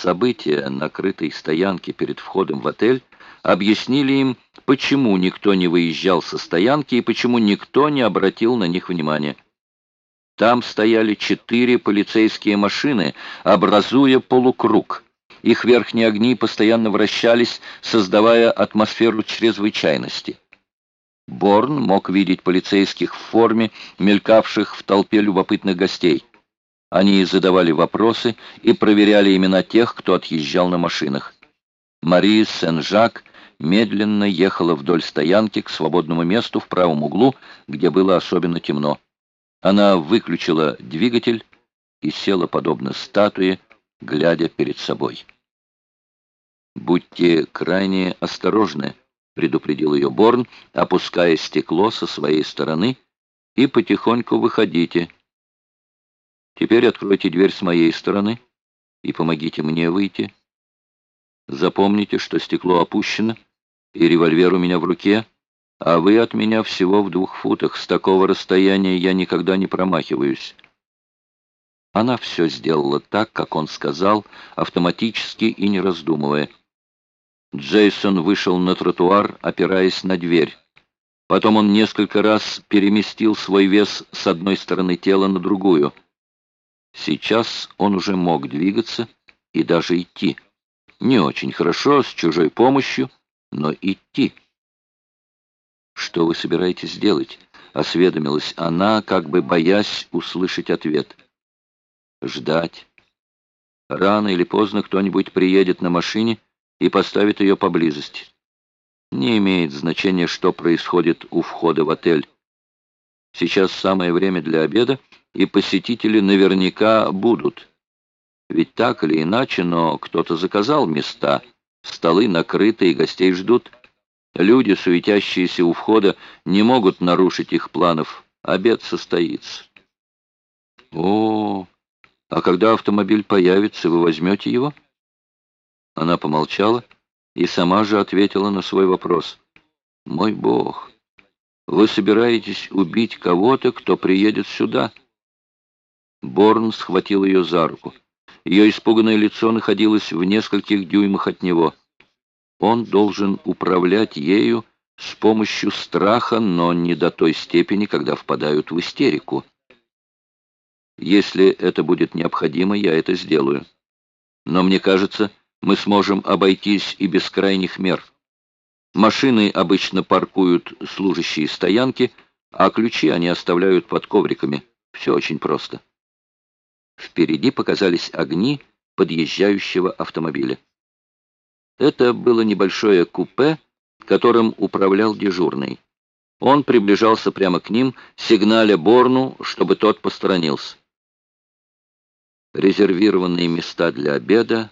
события на крытой стоянке перед входом в отель объяснили им, почему никто не выезжал со стоянки и почему никто не обратил на них внимания. Там стояли четыре полицейские машины, образуя полукруг. Их верхние огни постоянно вращались, создавая атмосферу чрезвычайности. Борн мог видеть полицейских в форме, мелькавших в толпе любопытных гостей. Они задавали вопросы и проверяли имена тех, кто отъезжал на машинах. Мари Сен-Жак медленно ехала вдоль стоянки к свободному месту в правом углу, где было особенно темно. Она выключила двигатель и села подобно статуе, глядя перед собой. «Будьте крайне осторожны», — предупредил ее Борн, опуская стекло со своей стороны, «и потихоньку выходите». Теперь откройте дверь с моей стороны и помогите мне выйти. Запомните, что стекло опущено, и револьвер у меня в руке, а вы от меня всего в двух футах. С такого расстояния я никогда не промахиваюсь. Она все сделала так, как он сказал, автоматически и не раздумывая. Джейсон вышел на тротуар, опираясь на дверь. Потом он несколько раз переместил свой вес с одной стороны тела на другую — Сейчас он уже мог двигаться и даже идти. Не очень хорошо, с чужой помощью, но идти. «Что вы собираетесь делать?» — осведомилась она, как бы боясь услышать ответ. «Ждать. Рано или поздно кто-нибудь приедет на машине и поставит ее поблизости. Не имеет значения, что происходит у входа в отель. Сейчас самое время для обеда, и посетители наверняка будут. Ведь так или иначе, но кто-то заказал места, столы накрыты и гостей ждут. Люди, суетящиеся у входа, не могут нарушить их планов. Обед состоится. О, а когда автомобиль появится, вы возьмете его? Она помолчала и сама же ответила на свой вопрос. Мой Бог, вы собираетесь убить кого-то, кто приедет сюда? Борн схватил ее за руку. Ее испуганное лицо находилось в нескольких дюймах от него. Он должен управлять ею с помощью страха, но не до той степени, когда впадают в истерику. Если это будет необходимо, я это сделаю. Но мне кажется, мы сможем обойтись и без крайних мер. Машины обычно паркуют служащие стоянки, а ключи они оставляют под ковриками. Все очень просто. Впереди показались огни подъезжающего автомобиля. Это было небольшое купе, которым управлял дежурный. Он приближался прямо к ним, сигналя Борну, чтобы тот посторонился. Резервированные места для обеда,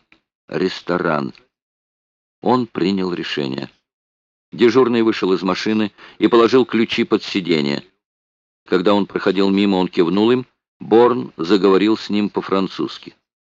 ресторан. Он принял решение. Дежурный вышел из машины и положил ключи под сиденье. Когда он проходил мимо, он кивнул им, Борн заговорил с ним по-французски.